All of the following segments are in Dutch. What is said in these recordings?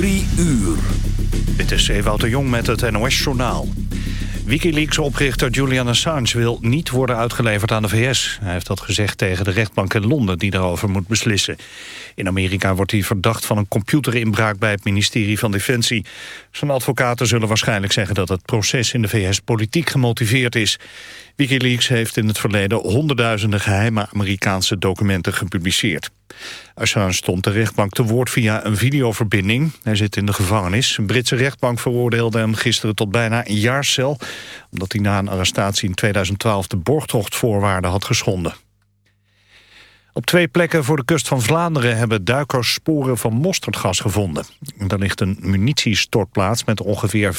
Drie uur. Dit is Ewout de Jong met het NOS-journaal. Wikileaks-oprichter Julian Assange wil niet worden uitgeleverd aan de VS. Hij heeft dat gezegd tegen de rechtbank in Londen die daarover moet beslissen. In Amerika wordt hij verdacht van een computerinbraak bij het ministerie van Defensie. Zijn advocaten zullen waarschijnlijk zeggen dat het proces in de VS politiek gemotiveerd is. Wikileaks heeft in het verleden honderdduizenden geheime Amerikaanse documenten gepubliceerd. Assange stond de rechtbank te woord via een videoverbinding. Hij zit in de gevangenis. Een Britse rechtbank veroordeelde hem gisteren tot bijna een jaar cel... omdat hij na een arrestatie in 2012 de borgtochtvoorwaarden had geschonden. Op twee plekken voor de kust van Vlaanderen hebben duikers sporen van mosterdgas gevonden. Daar ligt een munitiestortplaats met ongeveer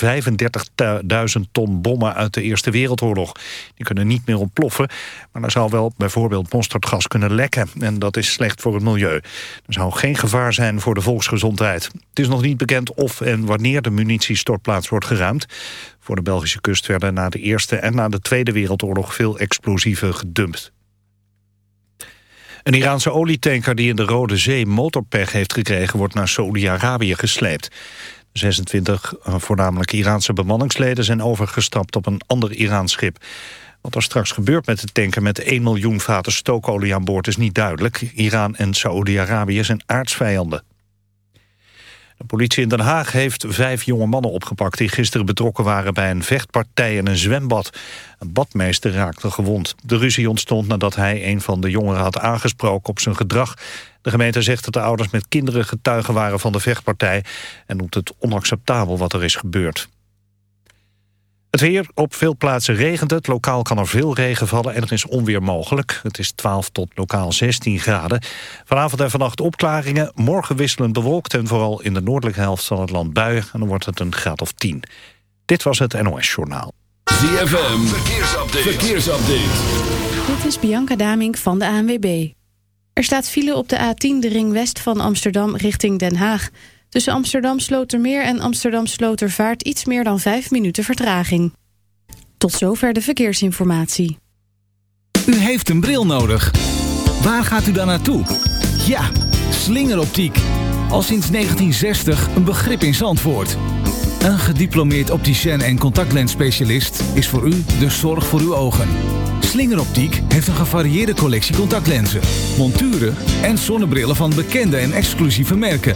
35.000 ton bommen uit de Eerste Wereldoorlog. Die kunnen niet meer ontploffen, maar er zou wel bijvoorbeeld mosterdgas kunnen lekken. En dat is slecht voor het milieu. Er zou geen gevaar zijn voor de volksgezondheid. Het is nog niet bekend of en wanneer de munitiestortplaats wordt geruimd. Voor de Belgische kust werden na de Eerste en na de Tweede Wereldoorlog veel explosieven gedumpt. Een Iraanse olietanker die in de Rode Zee motorpech heeft gekregen... wordt naar Saoedi-Arabië gesleept. 26 eh, voornamelijk Iraanse bemanningsleden zijn overgestapt op een ander Iraans schip. Wat er straks gebeurt met de tanker met 1 miljoen vaten stookolie aan boord is niet duidelijk. Iran en Saoedi-Arabië zijn aardsvijanden. De politie in Den Haag heeft vijf jonge mannen opgepakt... die gisteren betrokken waren bij een vechtpartij in een zwembad. Een badmeester raakte gewond. De ruzie ontstond nadat hij een van de jongeren had aangesproken op zijn gedrag. De gemeente zegt dat de ouders met kinderen getuigen waren van de vechtpartij... en noemt het onacceptabel wat er is gebeurd. Het weer, op veel plaatsen regent het. Lokaal kan er veel regen vallen en er is onweer mogelijk. Het is 12 tot lokaal 16 graden. Vanavond en vannacht opklaringen. Morgen wisselend bewolkt en vooral in de noordelijke helft van het land buien. En dan wordt het een graad of 10. Dit was het NOS Journaal. ZFM, verkeersupdate. verkeersupdate. Dit is Bianca Damink van de ANWB. Er staat file op de A10, de ring west van Amsterdam richting Den Haag... Tussen Amsterdam Slotermeer en Amsterdam Slotervaart iets meer dan 5 minuten vertraging. Tot zover de verkeersinformatie. U heeft een bril nodig. Waar gaat u dan naartoe? Ja, slingeroptiek. Al sinds 1960 een begrip in Zandvoort. Een gediplomeerd opticien en contactlensspecialist is voor u de zorg voor uw ogen. Slingeroptiek heeft een gevarieerde collectie contactlenzen, monturen en zonnebrillen van bekende en exclusieve merken.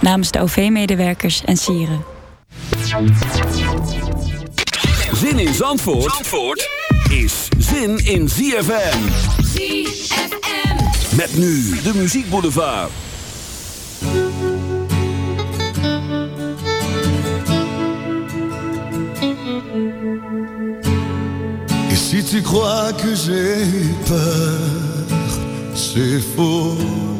Namens de OV-medewerkers en sieren. Zin in Zandvoort, Zandvoort is zin zin in ZFM. ZFM. Met nu de muziekboulevard. Et si tu crois que j'ai peur, c'est faux.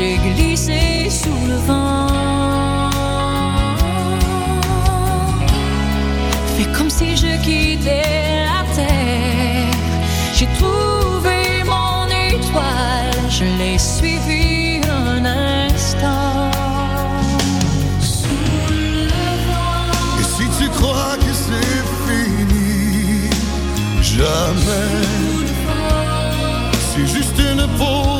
J'ai glissé sous le vent. Fais comme si je quittais la terre. J'ai trouvé mon étoile, je l'ai suivi un instant. Sous le vent. Et si tu crois que c'est fini, jamais. C'est juste une pause,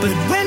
But when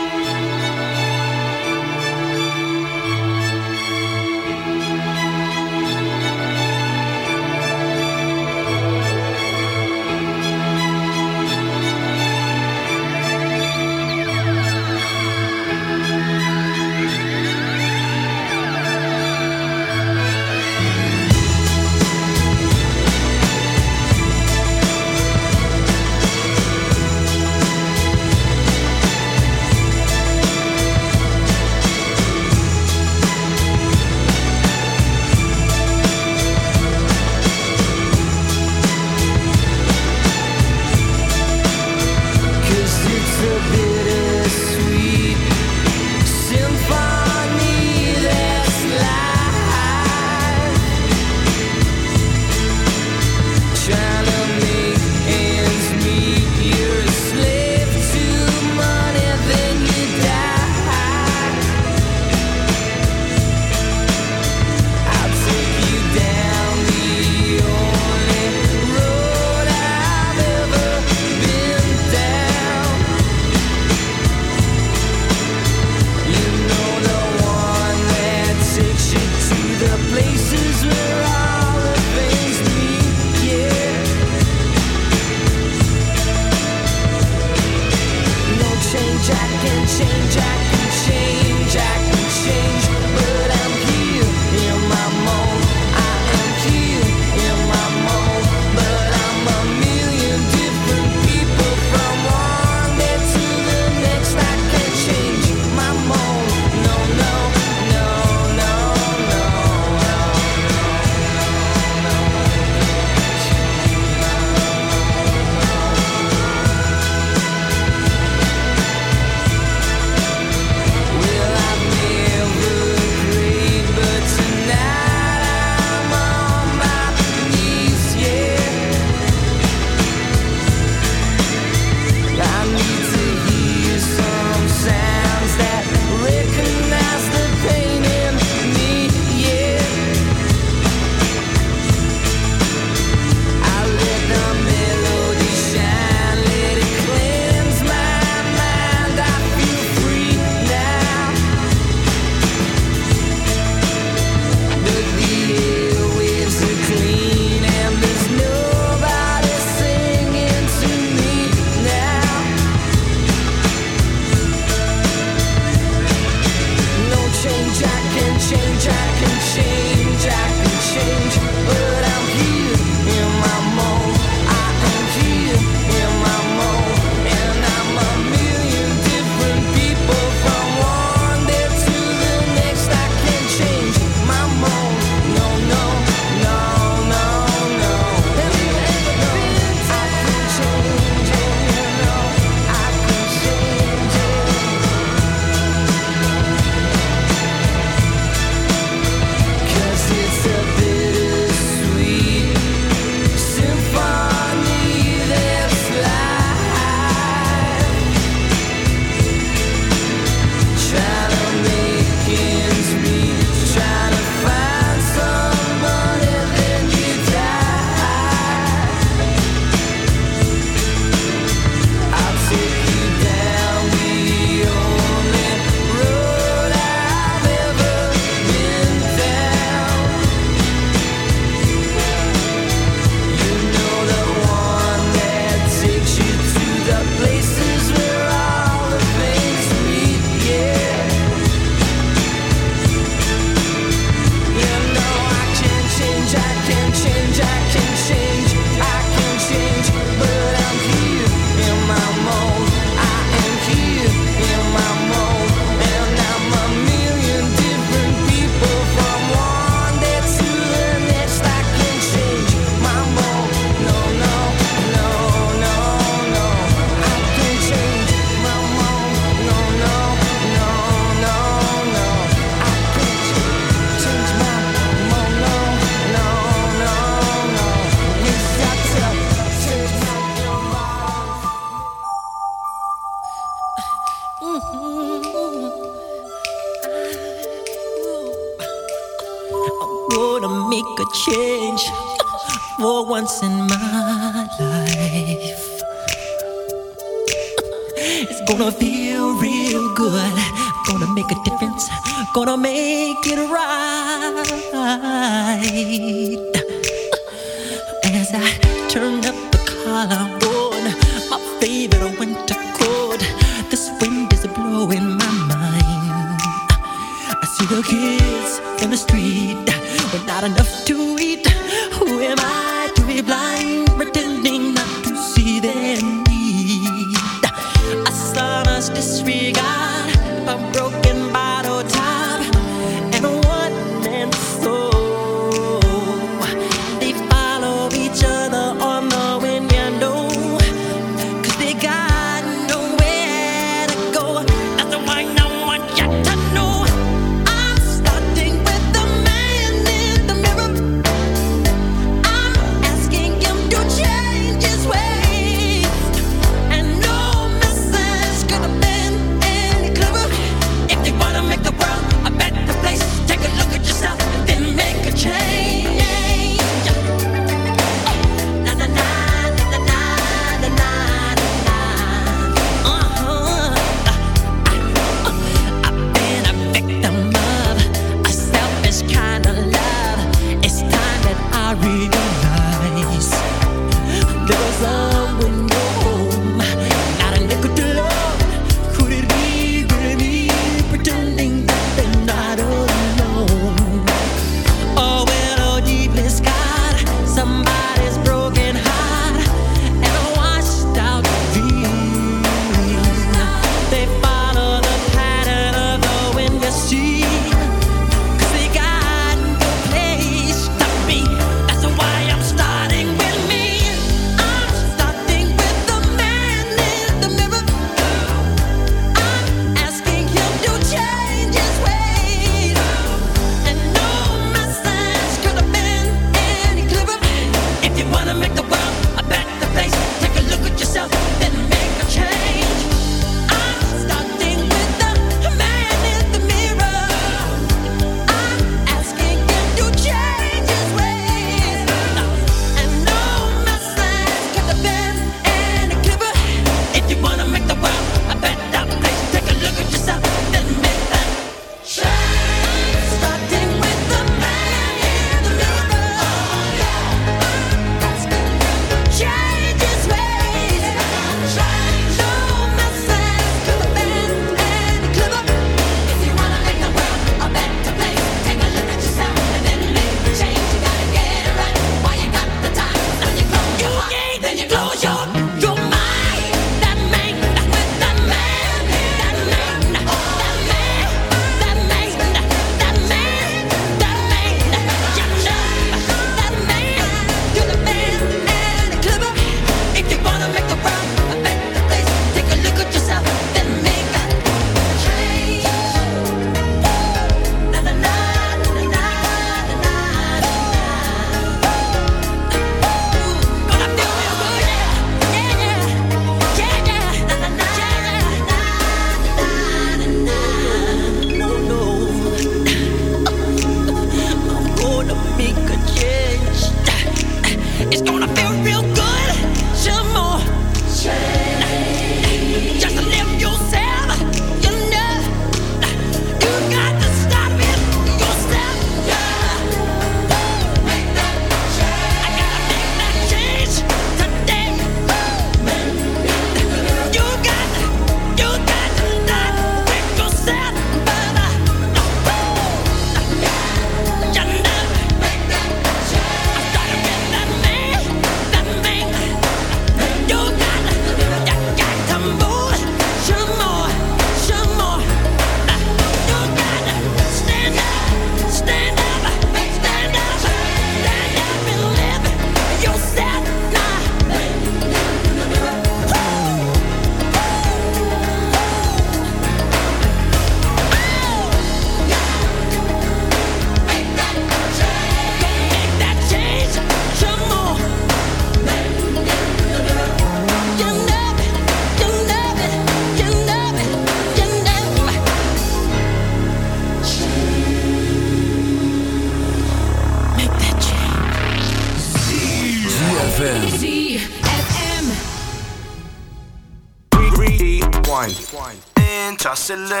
to.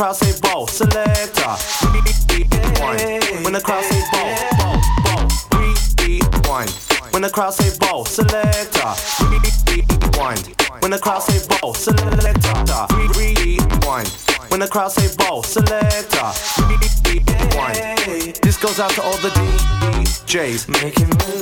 crowd say ball, selector. When the crowd say ball, ball, ball. One. When the crowd say ball, selector. One. When the crowd say ball, selector. One. When the crowd say ball, selector. One. This goes out to all the DJs making moves.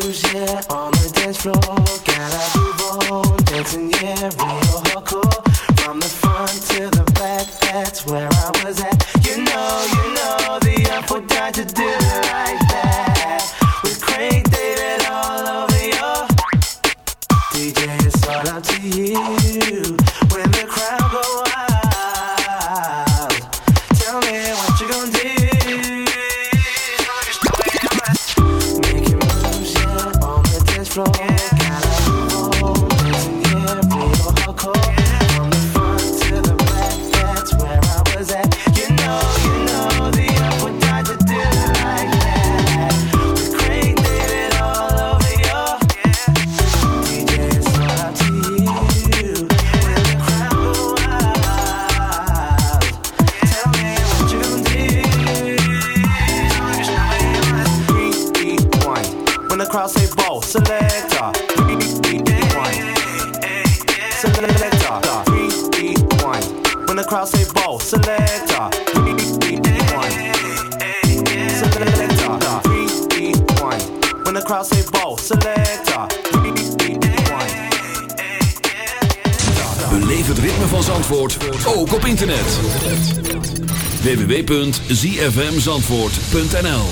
www.zfmzandvoort.nl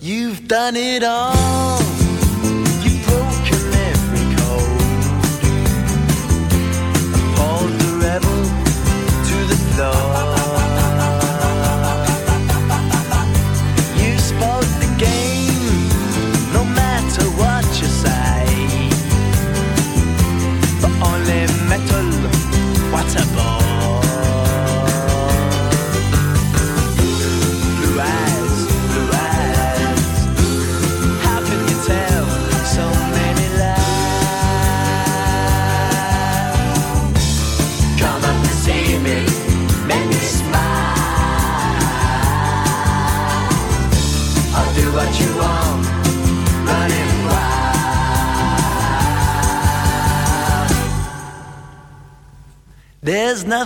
You've done it all.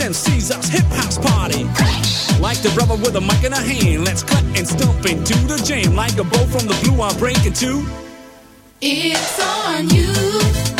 MC's us hip house party. Like the brother with a mic in a hand, let's clap and stomp into the jam. Like a bow from the blue, I'm breaking two. It's on you.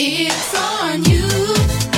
It's on you.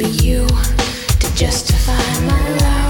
for you to justify my love.